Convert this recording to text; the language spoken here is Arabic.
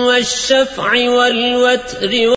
وَالشَّفْعِ وَالْوَتْرِ